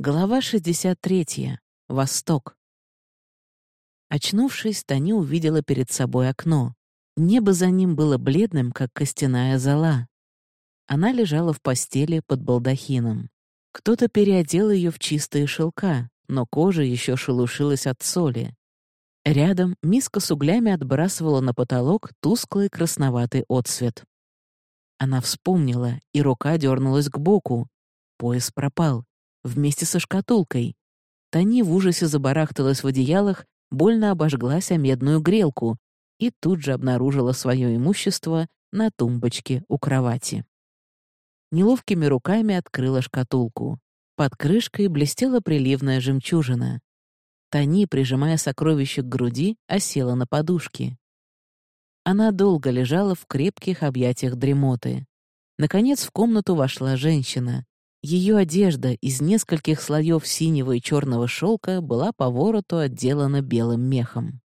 Глава 63. Восток. Очнувшись, Тани увидела перед собой окно. Небо за ним было бледным, как костяная зола. Она лежала в постели под балдахином. Кто-то переодел ее в чистые шелка, но кожа еще шелушилась от соли. Рядом миска с углями отбрасывала на потолок тусклый красноватый отсвет. Она вспомнила, и рука дернулась к боку. Пояс пропал вместе со шкатулкой. Тани в ужасе забарахталась в одеялах, больно обожглась о медную грелку и тут же обнаружила свое имущество на тумбочке у кровати. Неловкими руками открыла шкатулку. Под крышкой блестела приливная жемчужина. Тани, прижимая сокровище к груди, осела на подушке. Она долго лежала в крепких объятиях дремоты. Наконец в комнату вошла женщина. Ее одежда из нескольких слоев синего и черного шелка была по вороту отделана белым мехом.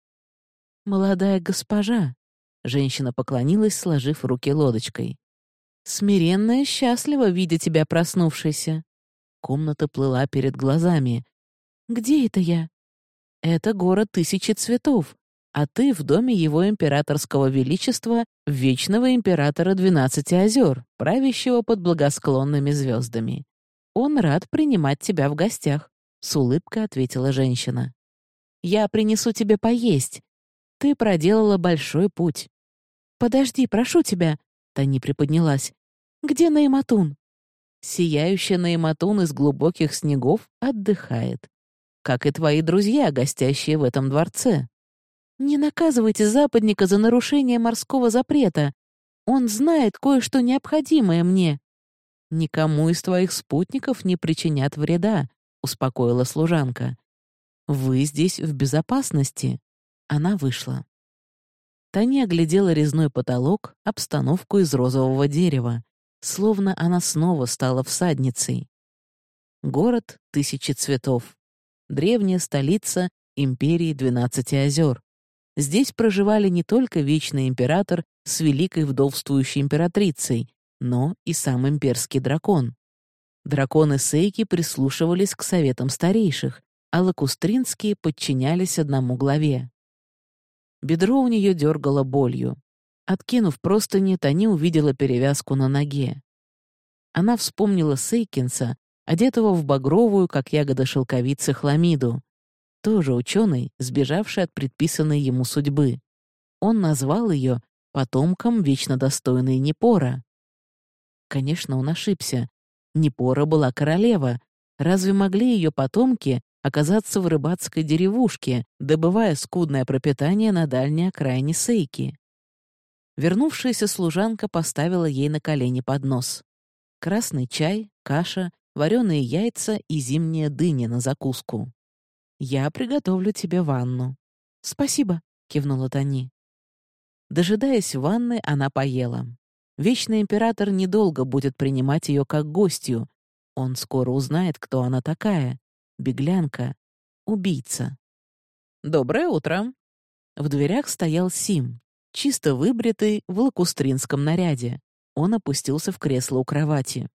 «Молодая госпожа», — женщина поклонилась, сложив руки лодочкой. «Смиренная счастлива, видя тебя проснувшейся». Комната плыла перед глазами. «Где это я?» «Это город тысячи цветов, а ты в доме его императорского величества, вечного императора Двенадцати озер, правящего под благосклонными звездами. Он рад принимать тебя в гостях», — с улыбкой ответила женщина. «Я принесу тебе поесть. Ты проделала большой путь». «Подожди, прошу тебя», — Тани приподнялась. «Где Наиматун?» Сияющая Наиматун из глубоких снегов отдыхает. Как и твои друзья, гостящие в этом дворце. Не наказывайте западника за нарушение морского запрета. Он знает кое-что необходимое мне. Никому из твоих спутников не причинят вреда, успокоила служанка. Вы здесь в безопасности. Она вышла. Таня оглядела резной потолок, обстановку из розового дерева, словно она снова стала всадницей. Город тысячи цветов. Древняя столица империи Двенадцати озер. Здесь проживали не только вечный император с великой вдовствующей императрицей, но и сам имперский дракон. Драконы Сейки прислушивались к советам старейших, а лакустринские подчинялись одному главе. Бедро у нее дергало болью. Откинув простыни, Тани увидела перевязку на ноге. Она вспомнила Сейкинса, одетого в багровую, как ягода шелковицы, хламиду, тоже ученый, сбежавший от предписанной ему судьбы. Он назвал ее потомком вечно достойной Непора. Конечно, он ошибся. Непора была королева. Разве могли ее потомки оказаться в рыбацкой деревушке, добывая скудное пропитание на дальней окраине Сейки? Вернувшаяся служанка поставила ей на колени поднос. Красный чай, каша, вареные яйца и зимняя дыня на закуску. Я приготовлю тебе ванну». «Спасибо», — кивнула Тони. Дожидаясь ванны, она поела. Вечный император недолго будет принимать ее как гостью. Он скоро узнает, кто она такая. Беглянка. Убийца. «Доброе утро!» В дверях стоял Сим, чисто выбритый в лакустринском наряде. Он опустился в кресло у кровати.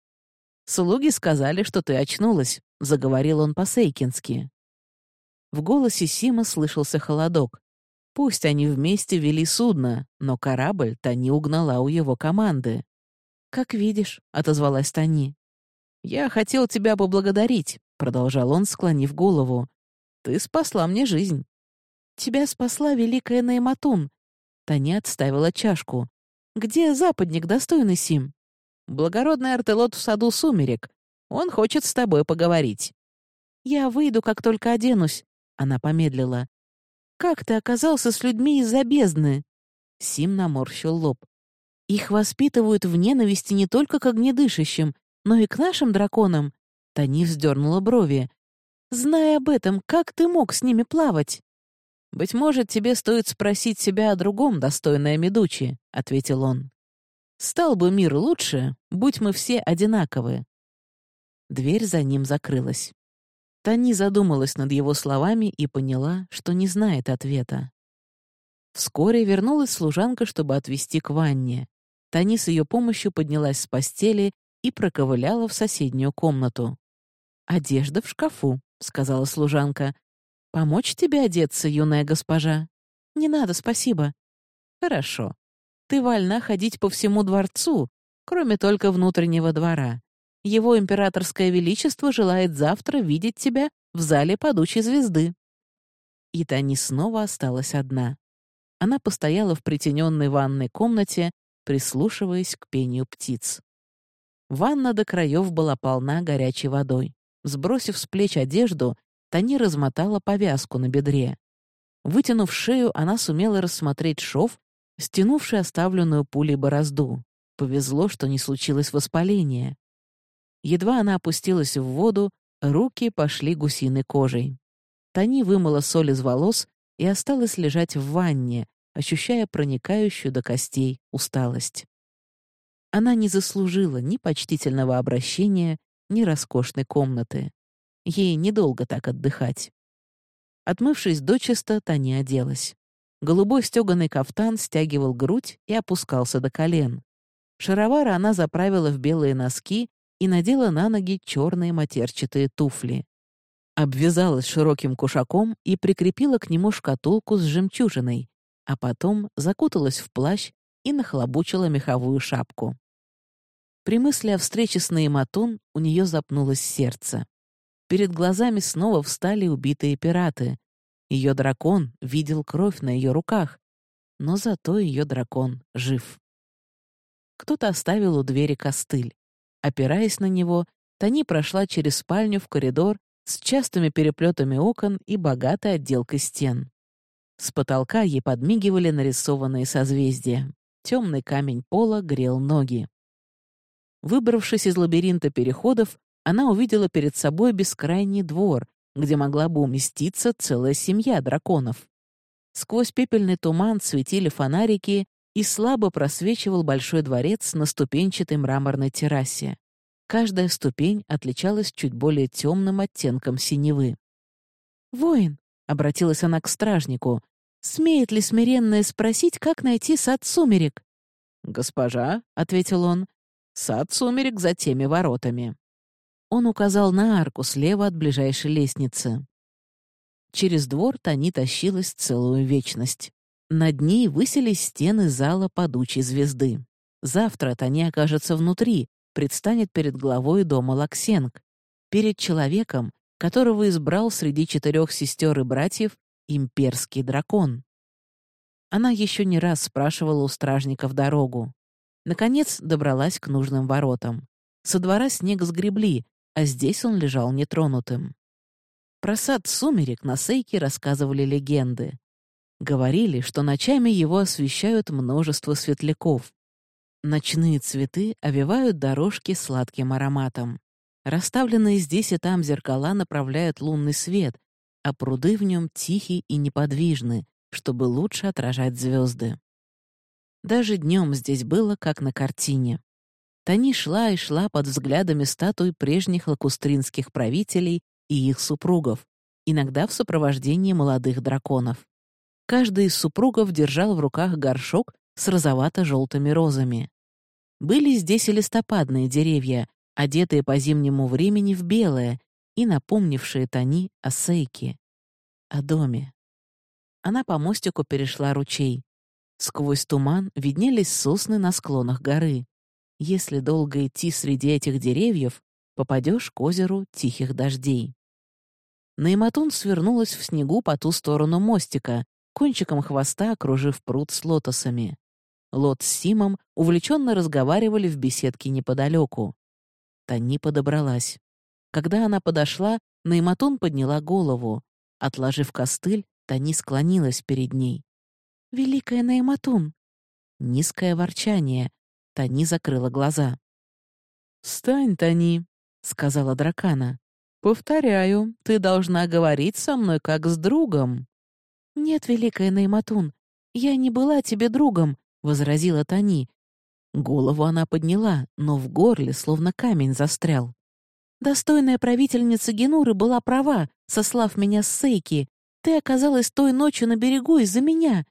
«Слуги сказали, что ты очнулась», — заговорил он по-сейкински. В голосе Сима слышался холодок. Пусть они вместе вели судно, но корабль Тани угнала у его команды. «Как видишь», — отозвалась Тани. «Я хотел тебя поблагодарить», — продолжал он, склонив голову. «Ты спасла мне жизнь». «Тебя спасла великая Найматун». Таня отставила чашку. «Где западник, достойный Сим?» «Благородный артелот в саду сумерек. Он хочет с тобой поговорить». «Я выйду, как только оденусь. Она помедлила. «Как ты оказался с людьми из-за бездны?» Сим наморщил лоб. «Их воспитывают в ненависти не только к огнедышащим, но и к нашим драконам». Тани вздернула брови. «Зная об этом, как ты мог с ними плавать?» «Быть может, тебе стоит спросить себя о другом, достойная Медучи», — ответил он. «Стал бы мир лучше, будь мы все одинаковы». Дверь за ним закрылась. Тани задумалась над его словами и поняла, что не знает ответа. Вскоре вернулась служанка, чтобы отвезти к ванне. Тани с ее помощью поднялась с постели и проковыляла в соседнюю комнату. «Одежда в шкафу», — сказала служанка. «Помочь тебе одеться, юная госпожа?» «Не надо, спасибо». «Хорошо. Ты вольна ходить по всему дворцу, кроме только внутреннего двора. Его императорское величество желает завтра видеть тебя в зале падучей звезды». И Тани снова осталась одна. Она постояла в притененной ванной комнате, прислушиваясь к пению птиц. Ванна до краев была полна горячей водой. Сбросив с плеч одежду, Тани размотала повязку на бедре. Вытянув шею, она сумела рассмотреть шов, стянувший оставленную пулей борозду. Повезло, что не случилось воспаления. Едва она опустилась в воду, руки пошли гусиной кожей. Тани вымыла соль из волос и осталась лежать в ванне, ощущая проникающую до костей усталость. Она не заслужила ни почтительного обращения, ни роскошной комнаты. Ей недолго так отдыхать. Отмывшись дочисто, Тани оделась. Голубой стеганый кафтан стягивал грудь и опускался до колен. Шаровары она заправила в белые носки и надела на ноги черные матерчатые туфли. Обвязалась широким кушаком и прикрепила к нему шкатулку с жемчужиной, а потом закуталась в плащ и нахлобучила меховую шапку. При мысли о встрече с Наиматун у нее запнулось сердце. Перед глазами снова встали убитые пираты. Ее дракон видел кровь на ее руках, но зато ее дракон жив. Кто-то оставил у двери костыль. Опираясь на него, Тани прошла через спальню в коридор с частыми переплетами окон и богатой отделкой стен. С потолка ей подмигивали нарисованные созвездия. Темный камень пола грел ноги. Выбравшись из лабиринта переходов, она увидела перед собой бескрайний двор, где могла бы уместиться целая семья драконов. Сквозь пепельный туман светили фонарики, и слабо просвечивал большой дворец на ступенчатой мраморной террасе. Каждая ступень отличалась чуть более темным оттенком синевы. «Воин», — обратилась она к стражнику, — «смеет ли смиренная спросить, как найти сад сумерек?» «Госпожа», — ответил он, — «сад сумерек за теми воротами». Он указал на арку слева от ближайшей лестницы. Через двор Тани тащилась целую вечность. Над ней высились стены зала падучей звезды. Завтра Тани окажется внутри, предстанет перед главой дома Лаксенг, перед человеком, которого избрал среди четырех сестер и братьев имперский дракон. Она еще не раз спрашивала у стражников дорогу. Наконец добралась к нужным воротам. Со двора снег сгребли, а здесь он лежал нетронутым. Про сад сумерек на Сейке рассказывали легенды. Говорили, что ночами его освещают множество светляков. Ночные цветы овивают дорожки сладким ароматом. Расставленные здесь и там зеркала направляют лунный свет, а пруды в нем тихие и неподвижны, чтобы лучше отражать звезды. Даже днем здесь было, как на картине. Тани шла и шла под взглядами статуй прежних лакустринских правителей и их супругов, иногда в сопровождении молодых драконов. Каждый из супругов держал в руках горшок с розовато-желтыми розами. Были здесь и листопадные деревья, одетые по зимнему времени в белое и напомнившие Тани о Сейке, о доме. Она по мостику перешла ручей. Сквозь туман виднелись сосны на склонах горы. Если долго идти среди этих деревьев, попадешь к озеру тихих дождей. Найматун свернулась в снегу по ту сторону мостика, кончиком хвоста окружив пруд с лотосами. Лот с Симом увлеченно разговаривали в беседке неподалеку. Тани подобралась. Когда она подошла, Найматун подняла голову. Отложив костыль, Тани склонилась перед ней. «Великая Найматун!» Низкое ворчание, Тани закрыла глаза. «Встань, Тани», — сказала дракана. «Повторяю, ты должна говорить со мной как с другом». «Нет, великая Найматун, я не была тебе другом», — возразила Тани. Голову она подняла, но в горле словно камень застрял. «Достойная правительница Генуры была права, сослав меня с Сейки. Ты оказалась той ночью на берегу из-за меня.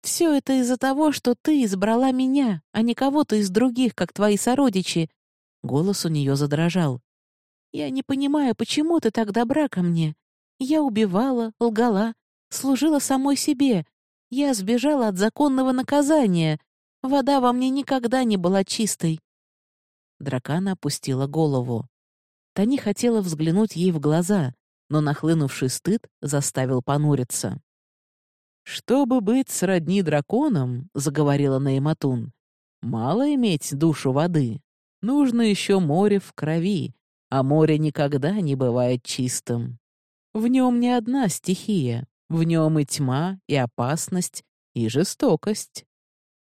Все это из-за того, что ты избрала меня, а не кого-то из других, как твои сородичи». Голос у нее задрожал. Я не понимаю, почему ты так добра ко мне. Я убивала, лгала, служила самой себе. Я сбежала от законного наказания. Вода во мне никогда не была чистой». Дракана опустила голову. Тани хотела взглянуть ей в глаза, но нахлынувший стыд заставил понуриться. «Чтобы быть сродни драконам», — заговорила Наиматун, — «мало иметь душу воды. Нужно еще море в крови, а море никогда не бывает чистым. В нем не одна стихия, в нем и тьма, и опасность, и жестокость.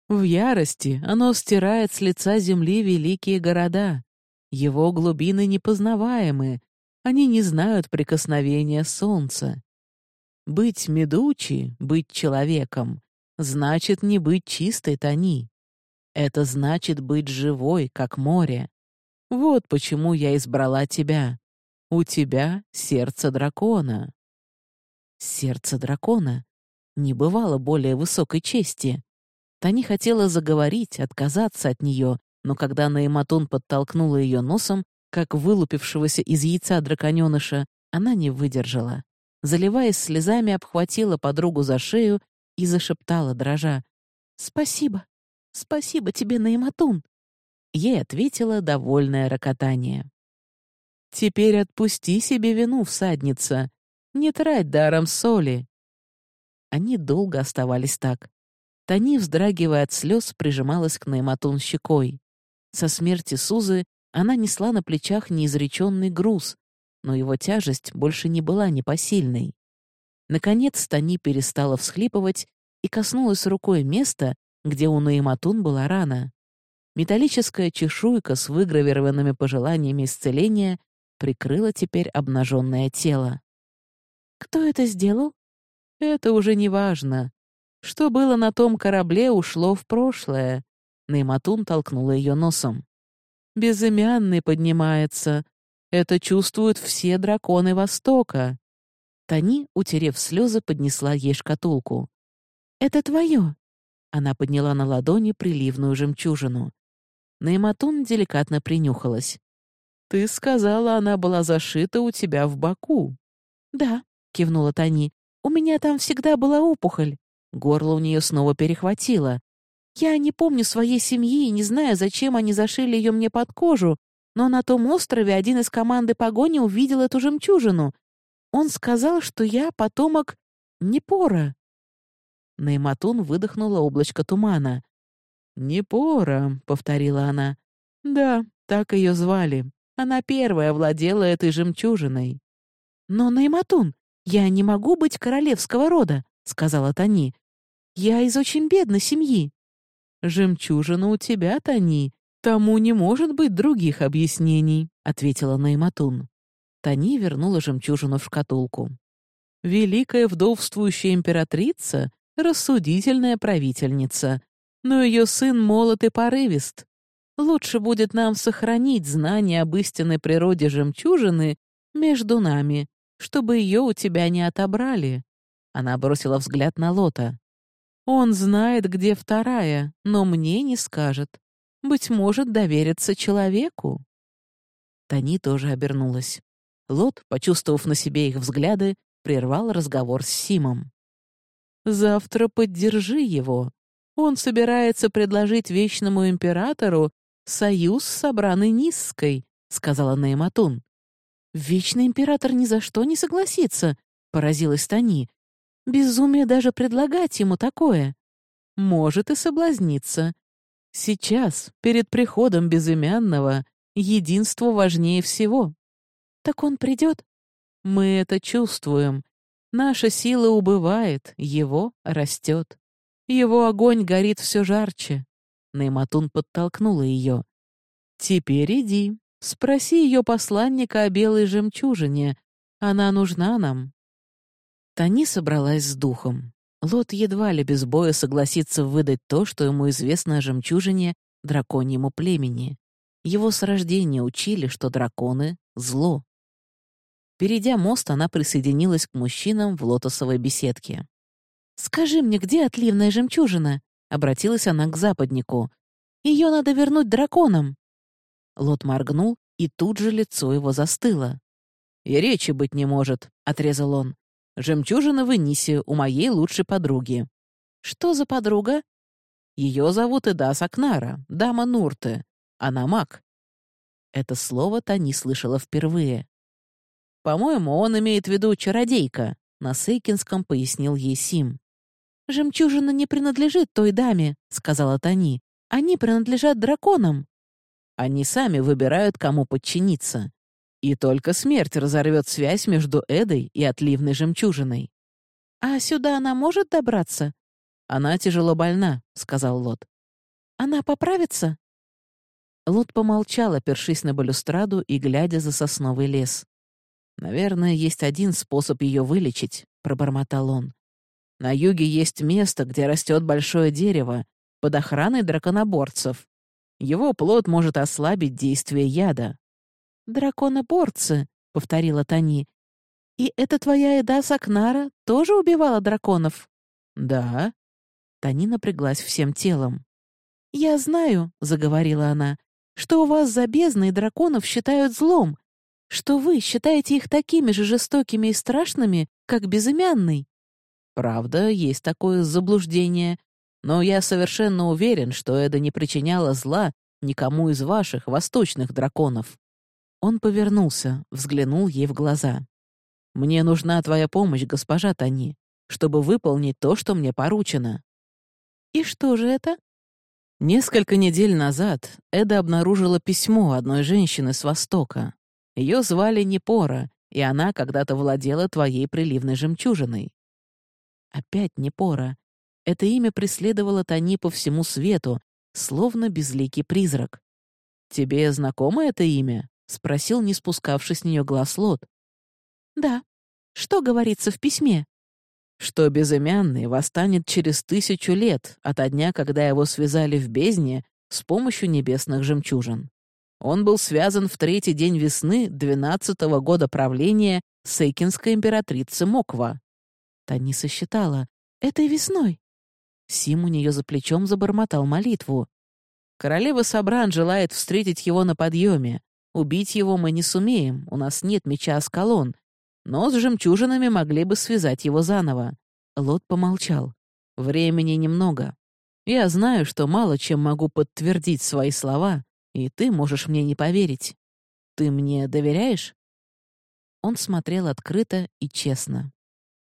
В ярости оно стирает с лица земли великие города. Его глубины непознаваемы, они не знают прикосновения солнца. Быть медучи, быть человеком, значит не быть чистой тони. Это значит быть живой, как море. Вот почему я избрала тебя. У тебя сердце дракона. Сердце дракона. Не бывало более высокой чести. Тани хотела заговорить, отказаться от нее, но когда Наиматун подтолкнула ее носом, как вылупившегося из яйца драконёныша, она не выдержала. Заливаясь слезами, обхватила подругу за шею и зашептала, дрожа. «Спасибо. Спасибо тебе, Наиматун!» Ей ответила довольное рокотание. «Теперь отпусти себе вину, всадница. Не трать даром соли». Они долго оставались так. Тани, вздрагивая от слез, прижималась к Найматун щекой. Со смерти Сузы она несла на плечах неизреченный груз, но его тяжесть больше не была непосильной. Наконец Тани перестала всхлипывать и коснулась рукой места, где у Наиматун была рана. Металлическая чешуйка с выгравированными пожеланиями исцеления прикрыла теперь обнаженное тело. «Кто это сделал?» «Это уже не важно. Что было на том корабле, ушло в прошлое». Нейматун толкнула ее носом. «Безымянный поднимается. Это чувствуют все драконы Востока». Тани, утерев слезы, поднесла ей шкатулку. «Это твое». Она подняла на ладони приливную жемчужину. Нейматун деликатно принюхалась. «Ты сказала, она была зашита у тебя в боку». «Да», — кивнула Тани. «У меня там всегда была опухоль». Горло у нее снова перехватило. «Я не помню своей семьи и не знаю, зачем они зашили ее мне под кожу, но на том острове один из команды погони увидел эту жемчужину. Он сказал, что я потомок Непора». Нейматун выдохнула облачко тумана. «Непора», — повторила она. «Да, так ее звали. Она первая владела этой жемчужиной». «Но, Найматун, я не могу быть королевского рода», — сказала Тани. «Я из очень бедной семьи». «Жемчужина у тебя, Тани. Тому не может быть других объяснений», — ответила Найматун. Тани вернула жемчужину в шкатулку. «Великая вдовствующая императрица — рассудительная правительница, но ее сын молод и порывист. Лучше будет нам сохранить знание об истинной природе жемчужины между нами, чтобы ее у тебя не отобрали». Она бросила взгляд на Лота. «Он знает, где вторая, но мне не скажет. Быть может, довериться человеку». Тани тоже обернулась. Лот, почувствовав на себе их взгляды, прервал разговор с Симом. «Завтра поддержи его. Он собирается предложить Вечному Императору союз с Абраной Низской», — сказала Нейматун. «Вечный Император ни за что не согласится», — поразилась Тани. «Безумие даже предлагать ему такое. Может и соблазниться. Сейчас, перед приходом Безымянного, единство важнее всего. Так он придет? Мы это чувствуем. Наша сила убывает, его растет. Его огонь горит все жарче. Нейматун подтолкнула ее. «Теперь иди. Спроси ее посланника о белой жемчужине. Она нужна нам». Тани собралась с духом. Лот едва ли без боя согласится выдать то, что ему известно о жемчужине драконьему племени. Его с рождения учили, что драконы — зло. Перейдя мост, она присоединилась к мужчинам в лотосовой беседке. «Скажи мне, где отливная жемчужина?» — обратилась она к западнику. «Ее надо вернуть драконам». Лот моргнул, и тут же лицо его застыло. «И речи быть не может», — отрезал он. «Жемчужина в Энисе у моей лучшей подруги». «Что за подруга?» Ее зовут Эдас Акнара, дама Нурте. Она маг. Это слово Тани слышала впервые. «По-моему, он имеет в виду чародейка», — на Сейкинском пояснил ей Сим. «Жемчужина не принадлежит той даме», — сказала Тани. «Они принадлежат драконам». Они сами выбирают, кому подчиниться. И только смерть разорвет связь между Эдой и отливной жемчужиной. «А сюда она может добраться?» «Она тяжело больна», — сказал Лот. «Она поправится?» Лот помолчал, опершись на балюстраду и глядя за сосновый лес. «Наверное, есть один способ ее вылечить», — пробормотал он. «На юге есть место, где растет большое дерево, под охраной драконоборцев. Его плод может ослабить действие яда». «Драконоборцы», — повторила Тани. «И это твоя еда Сакнара тоже убивала драконов?» «Да». Тани напряглась всем телом. «Я знаю», — заговорила она, — «что у вас за бездной драконов считают злом, что вы считаете их такими же жестокими и страшными, как безымянный». «Правда, есть такое заблуждение, но я совершенно уверен, что это не причиняло зла никому из ваших восточных драконов». Он повернулся, взглянул ей в глаза. «Мне нужна твоя помощь, госпожа Тани, чтобы выполнить то, что мне поручено». «И что же это?» Несколько недель назад Эда обнаружила письмо одной женщины с Востока. Ее звали Непора, и она когда-то владела твоей приливной жемчужиной. Опять Непора. Это имя преследовало Тани по всему свету, словно безликий призрак. «Тебе знакомо это имя?» — спросил, не спускавший с нее глаз Лот. «Да. Что говорится в письме?» «Что безымянный восстанет через тысячу лет от дня, когда его связали в бездне с помощью небесных жемчужин. Он был связан в третий день весны двенадцатого года правления Сейкинской императрицы Моква. Таниса считала. «Этой весной. Сим у нее за плечом забормотал молитву. «Королева Сабран желает встретить его на подъеме. Убить его мы не сумеем, у нас нет меча Аскалон. Но с жемчужинами могли бы связать его заново». Лот помолчал. «Времени немного. Я знаю, что мало чем могу подтвердить свои слова, и ты можешь мне не поверить. Ты мне доверяешь?» Он смотрел открыто и честно.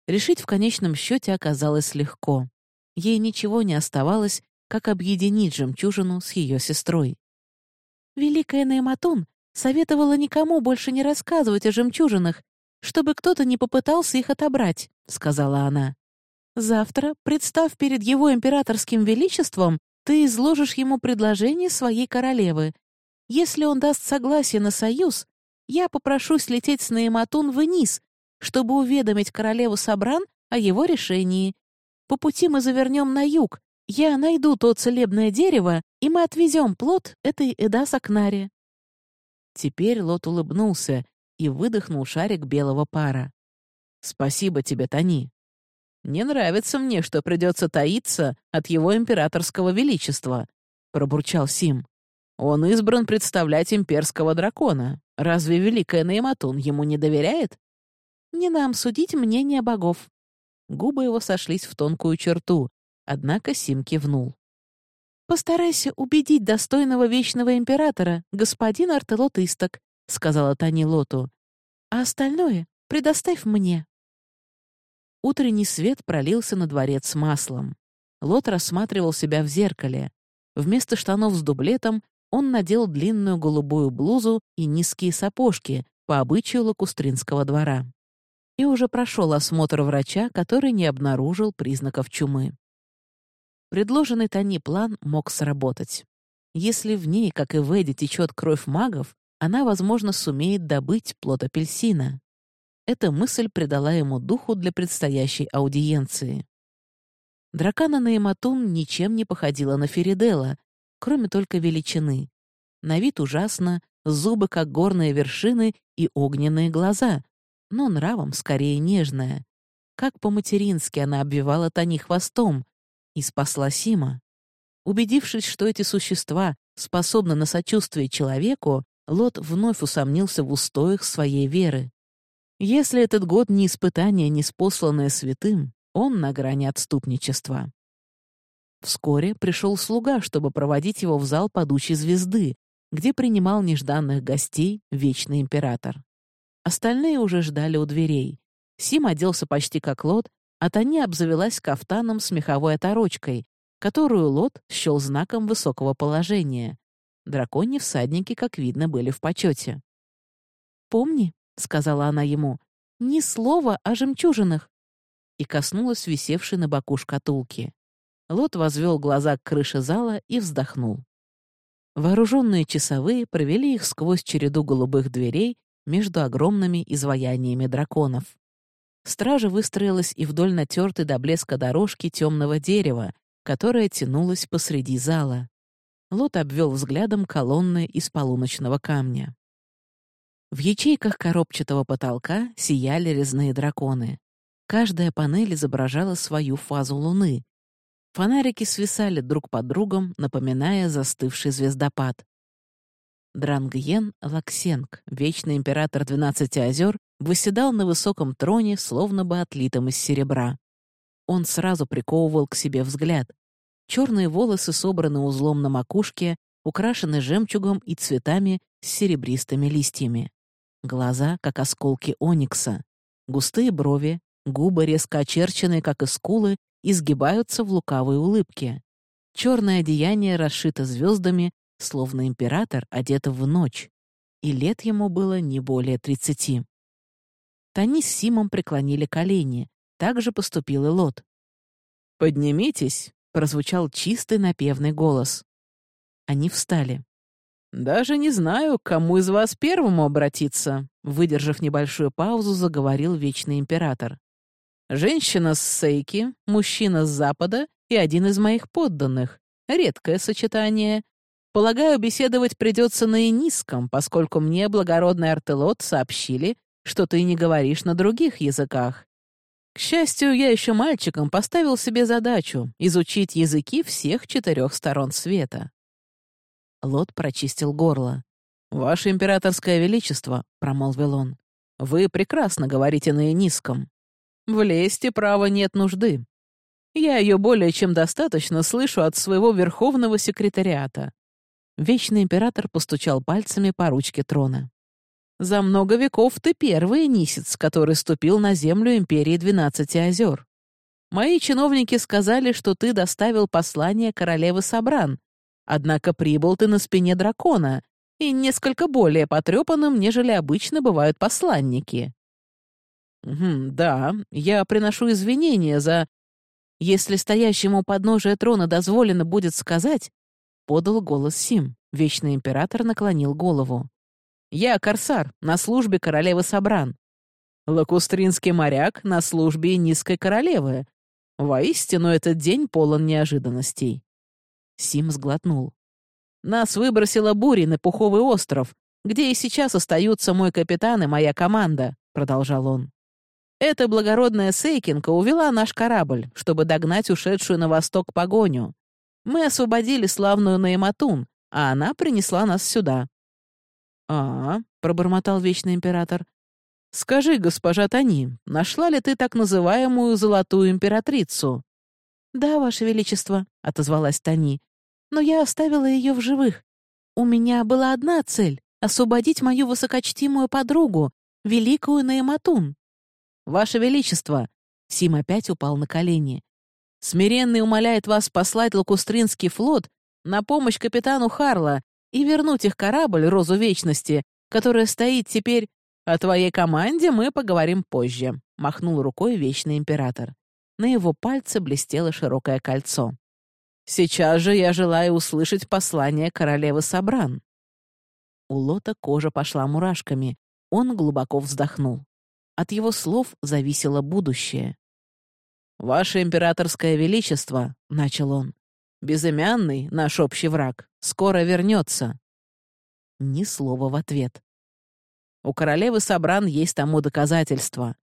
Решить в конечном счете оказалось легко ей ничего не оставалось, как объединить жемчужину с ее сестрой. Великая Нейматун советовала никому больше не рассказывать о жемчужинах, чтобы кто-то не попытался их отобрать, — сказала она. Завтра, представ перед его императорским величеством, ты изложишь ему предложение своей королевы. Если он даст согласие на союз, я попрошусь лететь с Нейматун вниз, чтобы уведомить королеву Сабран о его решении по пути мы завернем на юг. Я найду то целебное дерево, и мы отвезем плод этой Эдас-Акнаре». Теперь Лот улыбнулся и выдохнул шарик белого пара. «Спасибо тебе, Тони. Не нравится мне, что придется таиться от его императорского величества», — пробурчал Сим. «Он избран представлять имперского дракона. Разве великая Нейматун ему не доверяет?» «Не нам судить мнение богов», Губы его сошлись в тонкую черту, однако Сим кивнул. «Постарайся убедить достойного вечного императора, господин Артелот Исток», — сказала Тани Лоту. «А остальное предоставь мне». Утренний свет пролился на дворец маслом. Лот рассматривал себя в зеркале. Вместо штанов с дублетом он надел длинную голубую блузу и низкие сапожки по обычаю лакустринского двора и уже прошел осмотр врача, который не обнаружил признаков чумы. Предложенный Тони план мог сработать. Если в ней, как и в Эдди, течет кровь магов, она, возможно, сумеет добыть плод апельсина. Эта мысль придала ему духу для предстоящей аудиенции. Дракана Наиматун ничем не походила на Феридела, кроме только величины. На вид ужасно, зубы как горные вершины и огненные глаза, но нравом скорее нежная. Как по-матерински она обвивала Тони хвостом и спасла Сима. Убедившись, что эти существа способны на сочувствие человеку, Лот вновь усомнился в устоях своей веры. Если этот год не испытание, не спосланное святым, он на грани отступничества. Вскоре пришел слуга, чтобы проводить его в зал падучей звезды, где принимал нежданных гостей Вечный Император. Остальные уже ждали у дверей. Сим оделся почти как Лот, а Тони обзавелась кафтаном с меховой оторочкой, которую Лот счел знаком высокого положения. Драконьи всадники, как видно, были в почете. «Помни», — сказала она ему, — «ни слова о жемчужинах», и коснулась висевшей на боку шкатулки. Лот возвел глаза к крыше зала и вздохнул. Вооруженные часовые провели их сквозь череду голубых дверей между огромными изваяниями драконов. Стража выстроилась и вдоль натертой до блеска дорожки темного дерева, которая тянулась посреди зала. Лот обвел взглядом колонны из полуночного камня. В ячейках коробчатого потолка сияли резные драконы. Каждая панель изображала свою фазу Луны. Фонарики свисали друг под другом, напоминая застывший звездопад. Дрангьен Лаксенг, вечный император Двенадцати озер, выседал на высоком троне, словно бы отлитом из серебра. Он сразу приковывал к себе взгляд. Черные волосы собраны узлом на макушке, украшены жемчугом и цветами с серебристыми листьями. Глаза, как осколки оникса. Густые брови, губы, резко очерченные, как и скулы, изгибаются в лукавой улыбке. Черное одеяние расшито звездами, словно император одет в ночь, и лет ему было не более тридцати. Тони с Симом преклонили колени, так же поступил и Лот. «Поднимитесь!» — прозвучал чистый напевный голос. Они встали. «Даже не знаю, к кому из вас первому обратиться», — выдержав небольшую паузу, заговорил Вечный Император. «Женщина с Сейки, мужчина с Запада и один из моих подданных. Редкое сочетание, Полагаю, беседовать придется на иниском, поскольку мне, благородный Артелот, сообщили, что ты не говоришь на других языках. К счастью, я еще мальчиком поставил себе задачу изучить языки всех четырех сторон света. Лот прочистил горло. «Ваше императорское величество», — промолвил он, — «вы прекрасно говорите на иниском. В лести права нет нужды. Я ее более чем достаточно слышу от своего верховного секретариата. Вечный император постучал пальцами по ручке трона. «За много веков ты первый нисец, который ступил на землю империи Двенадцати озер. Мои чиновники сказали, что ты доставил послание королевы Сабран, однако прибыл ты на спине дракона и несколько более потрепанным, нежели обычно бывают посланники». «Да, я приношу извинения за...» «Если стоящему подножия трона дозволено будет сказать, — подал голос Сим. Вечный император наклонил голову. «Я корсар, на службе королевы Сабран. Лакустринский моряк на службе низкой королевы. Воистину, этот день полон неожиданностей». Сим сглотнул. «Нас выбросила буря на Пуховый остров, где и сейчас остаются мой капитан и моя команда», — продолжал он. «Эта благородная Сейкинка увела наш корабль, чтобы догнать ушедшую на восток погоню. Мы освободили славную Наиматун, а она принесла нас сюда». «А, — пробормотал Вечный Император, — скажи, госпожа Тани, нашла ли ты так называемую Золотую Императрицу?» «Да, Ваше Величество», — отозвалась Тани, — «но я оставила ее в живых. У меня была одна цель — освободить мою высокочтимую подругу, великую Наиматун». «Ваше Величество!» — Сим опять упал на колени. Смиренный умоляет вас послать Лакустринский флот на помощь капитану Харла и вернуть их корабль Розу Вечности, которая стоит теперь... О твоей команде мы поговорим позже», — махнул рукой Вечный Император. На его пальце блестело широкое кольцо. «Сейчас же я желаю услышать послание королевы Сабран». У Лота кожа пошла мурашками. Он глубоко вздохнул. От его слов зависело будущее. «Ваше императорское величество», — начал он, — «безымянный, наш общий враг, скоро вернется». Ни слова в ответ. У королевы Сабран есть тому доказательство.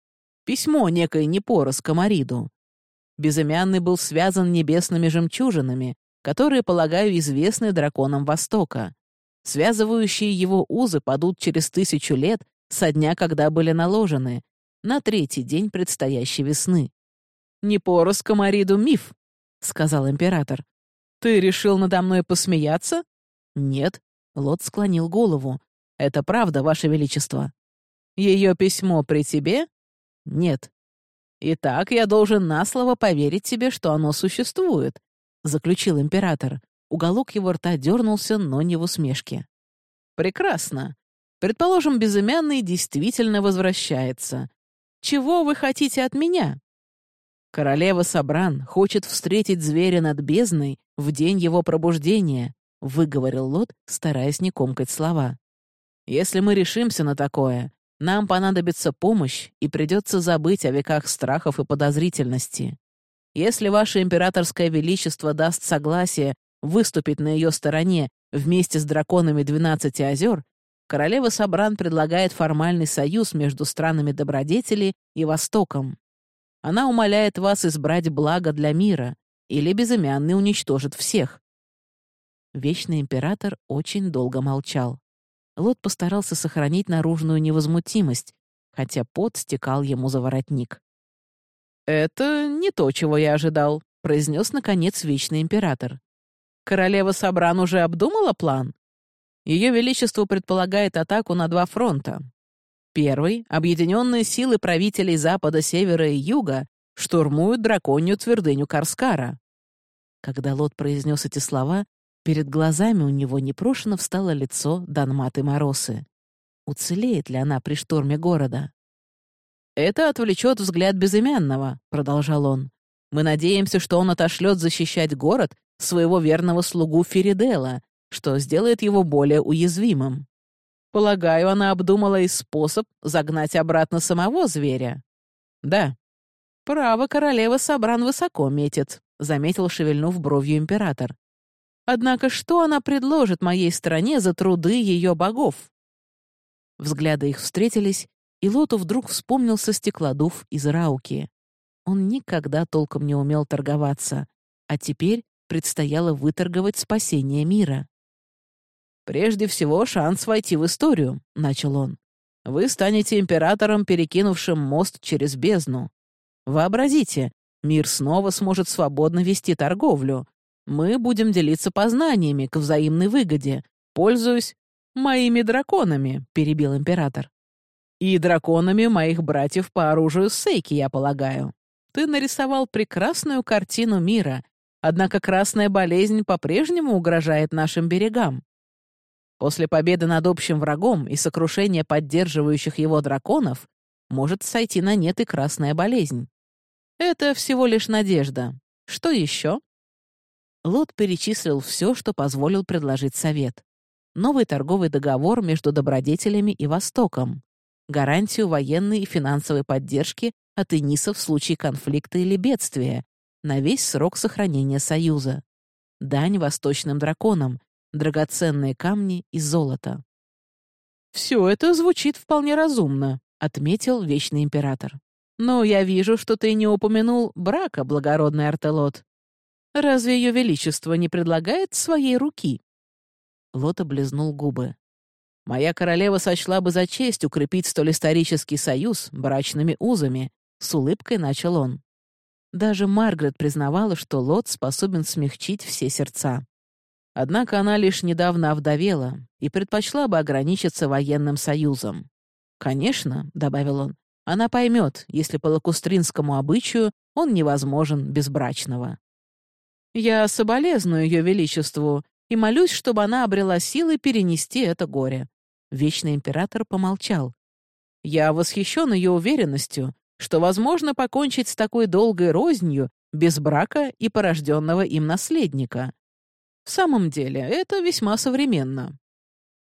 Письмо некой Непора Скомориду. Безымянный был связан небесными жемчужинами, которые, полагаю, известны драконам Востока. Связывающие его узы падут через тысячу лет со дня, когда были наложены, на третий день предстоящей весны. «Не порос комариду миф», — сказал император. «Ты решил надо мной посмеяться?» «Нет», — Лот склонил голову. «Это правда, Ваше Величество». «Ее письмо при тебе?» «Нет». «Итак, я должен на слово поверить тебе, что оно существует», — заключил император. Уголок его рта дернулся, но не в усмешке. «Прекрасно. Предположим, безымянный действительно возвращается. Чего вы хотите от меня?» «Королева Сабран хочет встретить зверя над бездной в день его пробуждения», — выговорил Лот, стараясь не комкать слова. «Если мы решимся на такое, нам понадобится помощь, и придется забыть о веках страхов и подозрительности. Если ваше императорское величество даст согласие выступить на ее стороне вместе с драконами Двенадцати озер, королева Сабран предлагает формальный союз между странами добродетели и Востоком. Она умоляет вас избрать благо для мира, или безымянный уничтожит всех. Вечный император очень долго молчал. Лот постарался сохранить наружную невозмутимость, хотя пот стекал ему за воротник. «Это не то, чего я ожидал», — произнес, наконец, Вечный Император. «Королева Сабран уже обдумала план? Ее Величество предполагает атаку на два фронта. Первый — объединенные силы правителей Запада, Севера и Юга штурмуют драконью твердыню Карскара». Когда Лот произнес эти слова, Перед глазами у него непрошено встало лицо Данматы Моросы. Уцелеет ли она при штурме города? «Это отвлечет взгляд безымянного», — продолжал он. «Мы надеемся, что он отошлет защищать город своего верного слугу Феридела, что сделает его более уязвимым. Полагаю, она обдумала и способ загнать обратно самого зверя». «Да». «Право, королева Сабран высоко метит», — заметил, шевельнув бровью император. Однако что она предложит моей стране за труды ее богов? Взгляды их встретились, и Лоту вдруг вспомнился стеклодув из Рауки. Он никогда толком не умел торговаться, а теперь предстояло выторговать спасение мира. «Прежде всего, шанс войти в историю», — начал он. «Вы станете императором, перекинувшим мост через бездну. Вообразите, мир снова сможет свободно вести торговлю, мы будем делиться познаниями к взаимной выгоде, пользуясь моими драконами», — перебил император. «И драконами моих братьев по оружию Сейки, я полагаю. Ты нарисовал прекрасную картину мира, однако красная болезнь по-прежнему угрожает нашим берегам. После победы над общим врагом и сокрушения поддерживающих его драконов может сойти на нет и красная болезнь. Это всего лишь надежда. Что еще?» Лот перечислил все, что позволил предложить совет. Новый торговый договор между добродетелями и Востоком, гарантию военной и финансовой поддержки от Иниса в случае конфликта или бедствия, на весь срок сохранения Союза, дань восточным драконам, драгоценные камни и золото. «Все это звучит вполне разумно», — отметил Вечный Император. «Но я вижу, что ты не упомянул брака, благородный Артелот. Разве Ее Величество не предлагает своей руки?» Лот облизнул губы. «Моя королева сочла бы за честь укрепить столь исторический союз брачными узами», — с улыбкой начал он. Даже Маргарет признавала, что Лот способен смягчить все сердца. Однако она лишь недавно овдовела и предпочла бы ограничиться военным союзом. «Конечно», — добавил он, — «она поймет, если по лакустринскому обычаю он невозможен без брачного». Я соболезную Ее Величеству и молюсь, чтобы она обрела силы перенести это горе». Вечный император помолчал. «Я восхищен ее уверенностью, что возможно покончить с такой долгой рознью без брака и порожденного им наследника. В самом деле, это весьма современно».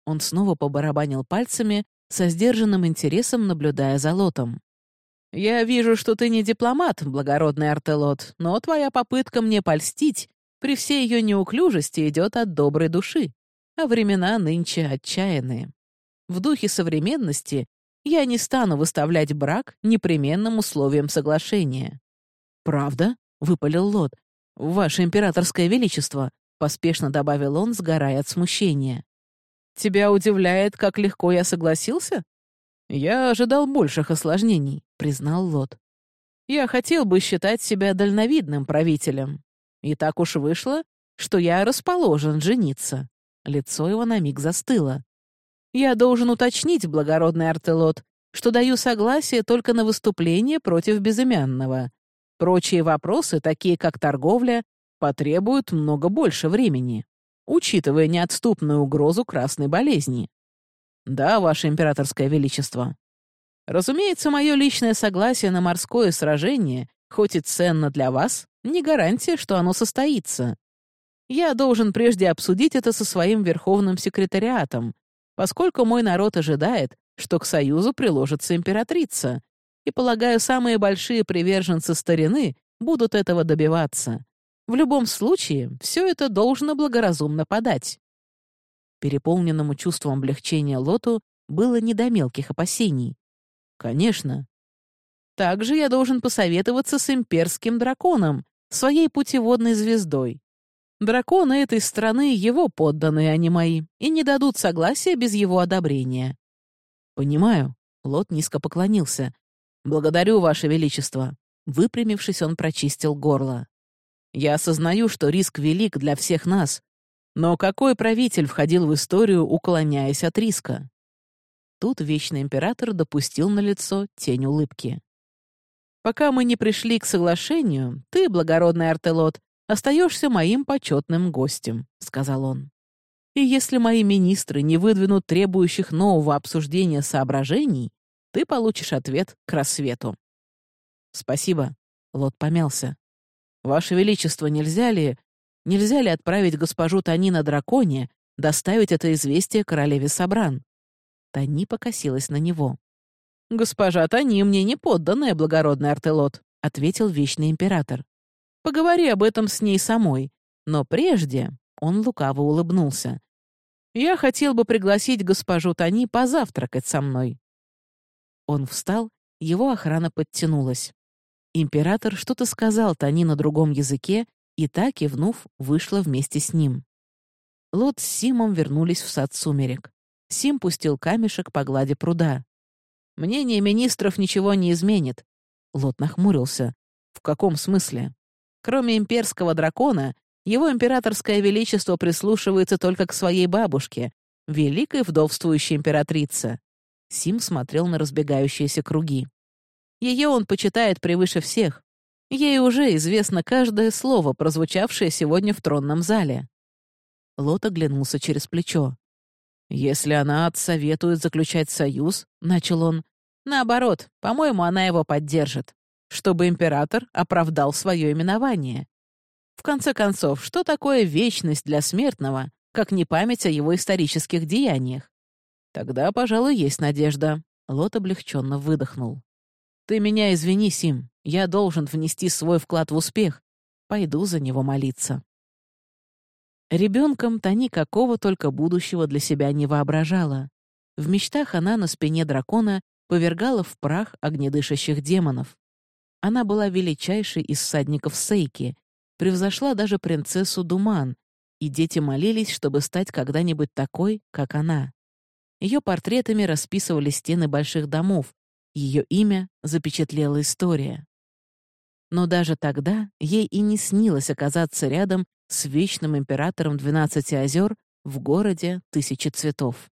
Он снова побарабанил пальцами, со сдержанным интересом наблюдая за лотом. «Я вижу, что ты не дипломат, благородный Артелот, но твоя попытка мне польстить при всей ее неуклюжести идет от доброй души, а времена нынче отчаянные. В духе современности я не стану выставлять брак непременным условием соглашения». «Правда?» — выпалил Лот. «Ваше императорское величество», — поспешно добавил он, сгорая от смущения. Тебя удивляет, как легко я согласился? Я ожидал больших осложнений, признал Лот. Я хотел бы считать себя дальновидным правителем. И так уж вышло, что я расположен жениться. Лицо его на миг застыло. Я должен уточнить, благородный Артелот, что даю согласие только на выступление против безымянного. Прочие вопросы, такие как торговля, потребуют много больше времени, учитывая неотступную угрозу красной болезни. Да, Ваше Императорское Величество. Разумеется, мое личное согласие на морское сражение, хоть и ценно для вас, не гарантия, что оно состоится. Я должен прежде обсудить это со своим верховным секретариатом, поскольку мой народ ожидает, что к союзу приложится императрица, и, полагаю, самые большие приверженцы старины будут этого добиваться. В любом случае, все это должно благоразумно подать. Переполненному чувством облегчения Лоту было не до мелких опасений. Конечно. Также я должен посоветоваться с имперским драконом, своей путеводной звездой. Драконы этой страны — его подданные, а не мои, и не дадут согласия без его одобрения. «Понимаю». Лот низко поклонился. «Благодарю, Ваше Величество». Выпрямившись, он прочистил горло. «Я осознаю, что риск велик для всех нас. Но какой правитель входил в историю, уклоняясь от риска?» Тут Вечный Император допустил на лицо тень улыбки. «Пока мы не пришли к соглашению, ты, благородный Артелот, остаешься моим почетным гостем», — сказал он. И если мои министры не выдвинут требующих нового обсуждения соображений, ты получишь ответ к рассвету. Спасибо. Лот помялся. Ваше Величество, нельзя ли... Нельзя ли отправить госпожу Тани на драконе, доставить это известие королеве Сабран? Тани покосилась на него. «Госпожа Тани мне не подданная, благородный Артелот», — ответил Вечный Император. «Поговори об этом с ней самой. Но прежде он лукаво улыбнулся. «Я хотел бы пригласить госпожу Тони позавтракать со мной». Он встал, его охрана подтянулась. Император что-то сказал Тони на другом языке, и та, кивнув, вышла вместе с ним. Лот с Симом вернулись в сад сумерек. Сим пустил камешек по глади пруда. «Мнение министров ничего не изменит». Лот нахмурился. «В каком смысле? Кроме имперского дракона, его императорское величество прислушивается только к своей бабушке, великой вдовствующей императрице. Сим смотрел на разбегающиеся круги. Ее он почитает превыше всех. Ей уже известно каждое слово, прозвучавшее сегодня в тронном зале. Лот оглянулся через плечо. «Если она отсоветует заключать союз», — начал он, — «наоборот, по-моему, она его поддержит, чтобы император оправдал свое именование. В конце концов, что такое вечность для смертного, как не память о его исторических деяниях? Тогда, пожалуй, есть надежда. Лот облегченно выдохнул. Ты меня извини, Сим. Я должен внести свой вклад в успех. Пойду за него молиться. Ребенком Тани какого только будущего для себя не воображала. В мечтах она на спине дракона повергала в прах огнедышащих демонов. Она была величайшей из всадников Сейки, превзошла даже принцессу Думан, и дети молились, чтобы стать когда-нибудь такой, как она. Ее портретами расписывали стены больших домов, ее имя запечатлела история. Но даже тогда ей и не снилось оказаться рядом с вечным императором Двенадцати озер в городе Тысячи цветов.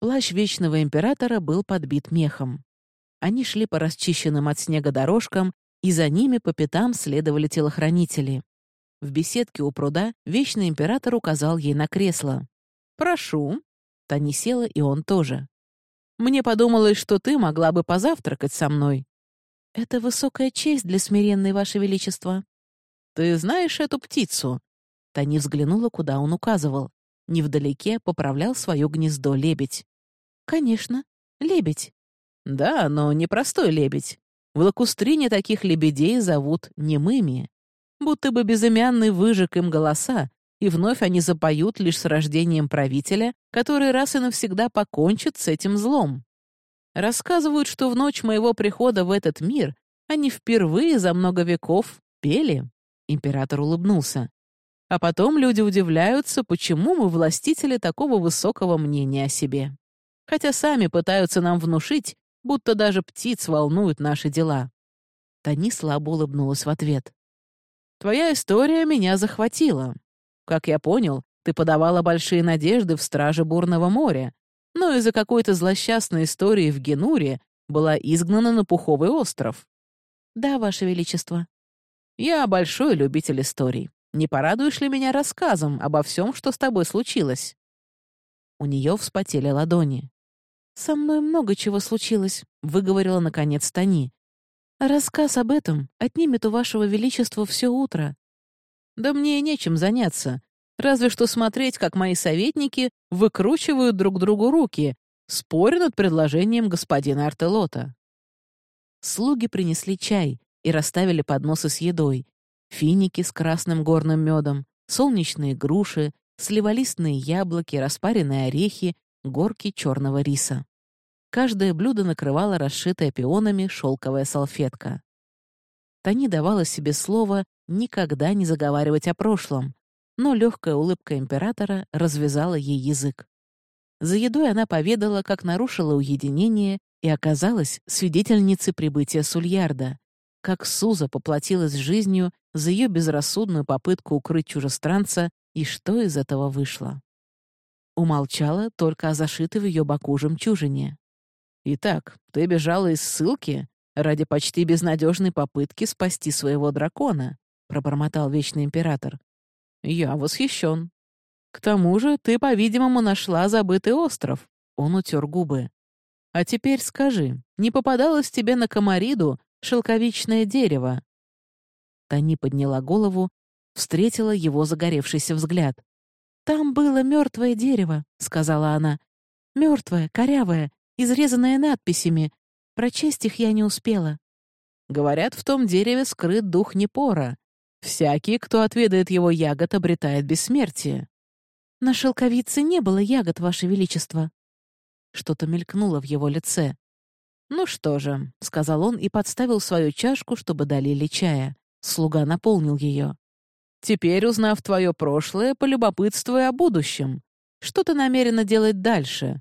Плащ вечного императора был подбит мехом. Они шли по расчищенным от снега дорожкам, и за ними по пятам следовали телохранители. В беседке у пруда Вечный Император указал ей на кресло. «Прошу». Тани села, и он тоже. «Мне подумалось, что ты могла бы позавтракать со мной». «Это высокая честь для смиренной, Ваше Величество». «Ты знаешь эту птицу?» Тани взглянула, куда он указывал. Невдалеке поправлял свое гнездо лебедь. «Конечно, лебедь». «Да, но не простой лебедь. В Лакустрине таких лебедей зовут немыми. Будто бы безымянный выжег им голоса, и вновь они запоют лишь с рождением правителя, который раз и навсегда покончит с этим злом. Рассказывают, что в ночь моего прихода в этот мир они впервые за много веков пели. Император улыбнулся. А потом люди удивляются, почему мы властители такого высокого мнения о себе. Хотя сами пытаются нам внушить, будто даже птиц волнуют наши дела. Тани слабо улыбнулась в ответ. «Твоя история меня захватила. Как я понял, ты подавала большие надежды в Страже Бурного моря, но из-за какой-то злосчастной истории в Генуре была изгнана на Пуховый остров. Да, Ваше Величество. Я большой любитель историй. Не порадуешь ли меня рассказом обо всем, что с тобой случилось?» У нее вспотели ладони. «Со мной много чего случилось», — выговорила наконец Тони. «Рассказ об этом отнимет у Вашего Величества все утро». «Да мне нечем заняться, разве что смотреть, как мои советники выкручивают друг другу руки, споря над предложением господина Артелота». Слуги принесли чай и расставили подносы с едой. Финики с красным горным медом, солнечные груши, сливолистные яблоки, распаренные орехи, горки черного риса. Каждое блюдо накрывало расшитая пионами шелковая салфетка. Тани давала себе слово никогда не заговаривать о прошлом, но легкая улыбка императора развязала ей язык. За едой она поведала, как нарушила уединение и оказалась свидетельницей прибытия Сульярда, как Суза поплатилась жизнью за ее безрассудную попытку укрыть чужестранца и что из этого вышло. Умолчала только о зашитой в ее боку жемчужине. «Итак, ты бежала из ссылки ради почти безнадежной попытки спасти своего дракона», — пробормотал Вечный Император. «Я восхищен. К тому же ты, по-видимому, нашла забытый остров». Он утер губы. А теперь скажи, не попадалось тебе на комариду шелковичное дерево?» Тани подняла голову, встретила его загоревшийся взгляд. «Там было мертвое дерево», — сказала она. «Мертвое, корявое, изрезанное надписями. Прочесть их я не успела». Говорят, в том дереве скрыт дух Непора. Всякий, кто отведает его ягод, обретает бессмертие. На шелковице не было ягод, Ваше Величество. Что-то мелькнуло в его лице. «Ну что же», — сказал он и подставил свою чашку, чтобы долили чая. Слуга наполнил ее. «Теперь, узнав твое прошлое, полюбопытствуй о будущем. Что ты намерена делать дальше?»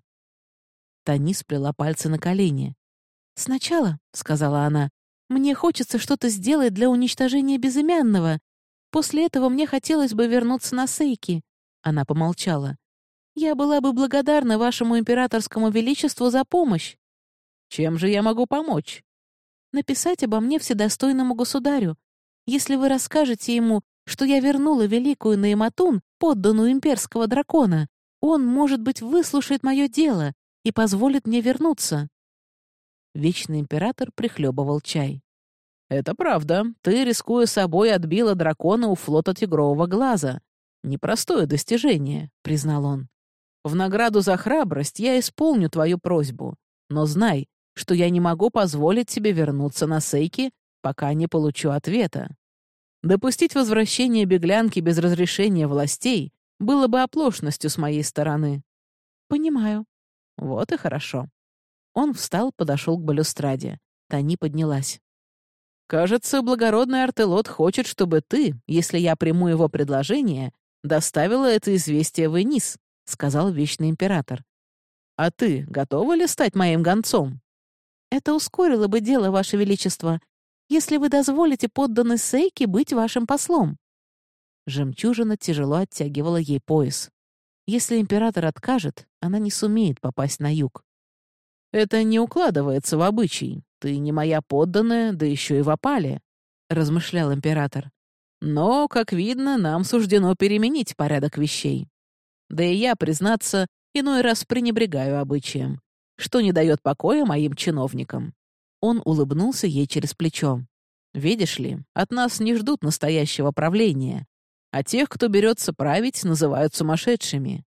Тани сплела пальцы на колени. «Сначала», — сказала она, — «мне хочется что-то сделать для уничтожения безымянного. После этого мне хотелось бы вернуться на Сейки». Она помолчала. Я была бы благодарна вашему императорскому величеству за помощь. Чем же я могу помочь? Написать обо мне вседостойному государю. Если вы расскажете ему, что я вернула великую Наиматун, подданную имперского дракона, он, может быть, выслушает мое дело и позволит мне вернуться». Вечный император прихлебывал чай. «Это правда. Ты, рискуя собой, отбила дракона у флота Тигрового Глаза. Непростое достижение», — признал он. В награду за храбрость я исполню твою просьбу, но знай, что я не могу позволить тебе вернуться на Сейки, пока не получу ответа. Допустить возвращение беглянки без разрешения властей было бы оплошностью с моей стороны. Понимаю. Вот и хорошо. Он встал, подошел к балюстраде. Тани поднялась. «Кажется, благородный Артелот хочет, чтобы ты, если я приму его предложение, доставила это известие в Энис. — сказал Вечный Император. «А ты готова ли стать моим гонцом?» «Это ускорило бы дело, Ваше Величество, если вы дозволите подданной Сейке быть вашим послом». Жемчужина тяжело оттягивала ей пояс. Если император откажет, она не сумеет попасть на юг. «Это не укладывается в обычай. Ты не моя подданная, да еще и в опале», — размышлял император. «Но, как видно, нам суждено переменить порядок вещей. Да и я, признаться, иной раз пренебрегаю обычаем, что не дает покоя моим чиновникам. Он улыбнулся ей через плечо. «Видишь ли, от нас не ждут настоящего правления, а тех, кто берется править, называют сумасшедшими.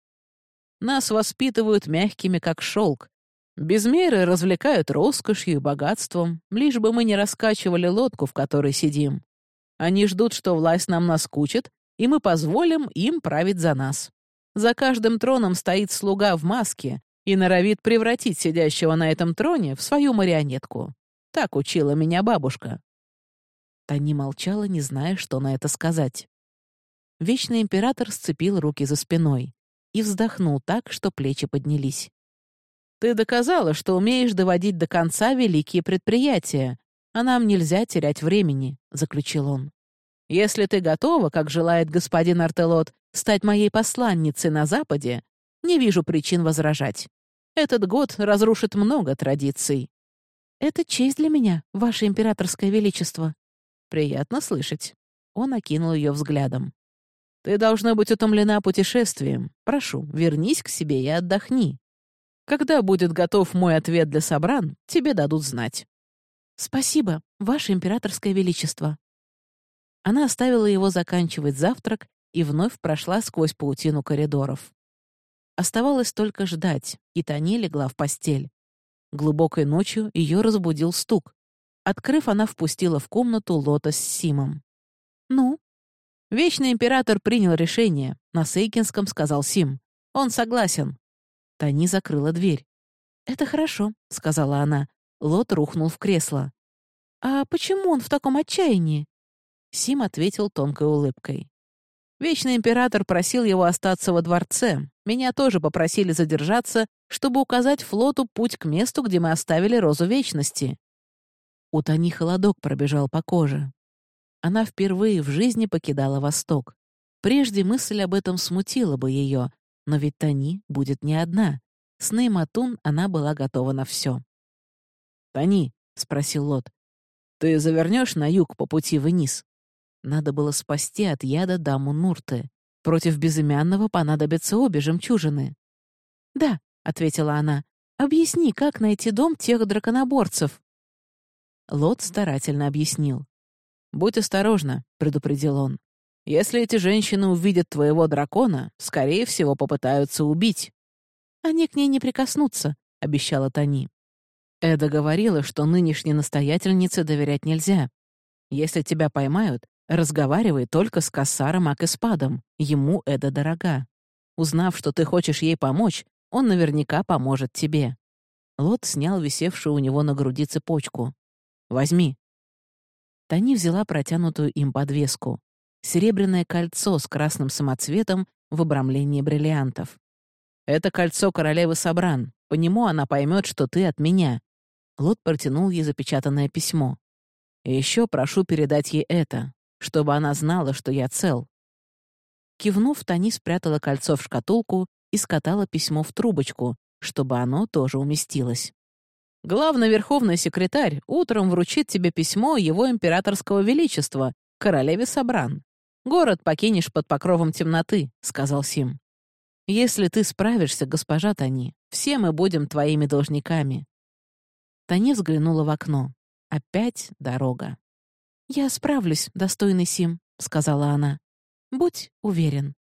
Нас воспитывают мягкими, как шелк, без меры развлекают роскошью и богатством, лишь бы мы не раскачивали лодку, в которой сидим. Они ждут, что власть нам наскучит, и мы позволим им править за нас. За каждым троном стоит слуга в маске и норовит превратить сидящего на этом троне в свою марионетку. Так учила меня бабушка. Тани молчала, не зная, что на это сказать. Вечный император сцепил руки за спиной и вздохнул так, что плечи поднялись. «Ты доказала, что умеешь доводить до конца великие предприятия, а нам нельзя терять времени», — заключил он. «Если ты готова, как желает господин Артелот, стать моей посланницей на Западе, не вижу причин возражать. Этот год разрушит много традиций». «Это честь для меня, ваше императорское величество». «Приятно слышать». Он окинул ее взглядом. Ты должна быть утомлена путешествием. Прошу, вернись к себе и отдохни. Когда будет готов мой ответ для собран, тебе дадут знать». «Спасибо, Ваше Императорское Величество». Она оставила его заканчивать завтрак и вновь прошла сквозь паутину коридоров. Оставалось только ждать, и Тони легла в постель. Глубокой ночью ее разбудил стук. Открыв, она впустила в комнату Лота с Симом. «Ну, Вечный император принял решение, на Сейкинском сказал Сим. Он согласен. Тани закрыла дверь. «Это хорошо», — сказала она. Лот рухнул в кресло. «А почему он в таком отчаянии?» Сим ответил тонкой улыбкой. «Вечный император просил его остаться во дворце. Меня тоже попросили задержаться, чтобы указать флоту путь к месту, где мы оставили Розу Вечности». У Тани холодок пробежал по коже. Она впервые в жизни покидала Восток. Прежде мысль об этом смутила бы ее, но ведь Тани будет не одна. С Нейматун она была готова на все. «Тани», — спросил Лот, — «ты завернешь на юг по пути вниз?» Надо было спасти от яда даму Нурты. Против безымянного понадобятся обе жемчужины. «Да», — ответила она, — «объясни, как найти дом тех драконоборцев». Лот старательно объяснил. «Будь осторожна», — предупредил он. «Если эти женщины увидят твоего дракона, скорее всего, попытаются убить». «Они к ней не прикоснутся», — обещала Тони. Эда говорила, что нынешней настоятельнице доверять нельзя. Если тебя поймают, разговаривай только с Кассаром Акеспадом. Ему Эда дорога. Узнав, что ты хочешь ей помочь, он наверняка поможет тебе». Лот снял висевшую у него на груди цепочку. «Возьми. Тони взяла протянутую им подвеску. Серебряное кольцо с красным самоцветом в обрамлении бриллиантов. «Это кольцо королевы Сабран. По нему она поймет, что ты от меня». Лот протянул ей запечатанное письмо. «И еще прошу передать ей это, чтобы она знала, что я цел». Кивнув, Тони спрятала кольцо в шкатулку и скатала письмо в трубочку, чтобы оно тоже уместилось. Главный верховный секретарь утром вручит тебе письмо его императорского величества, королеве Сабран. Город покинешь под покровом темноты», — сказал Сим. «Если ты справишься, госпожа Тани, все мы будем твоими должниками». Тани взглянула в окно. Опять дорога. «Я справлюсь, достойный Сим», — сказала она. «Будь уверен».